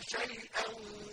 شَيْئًا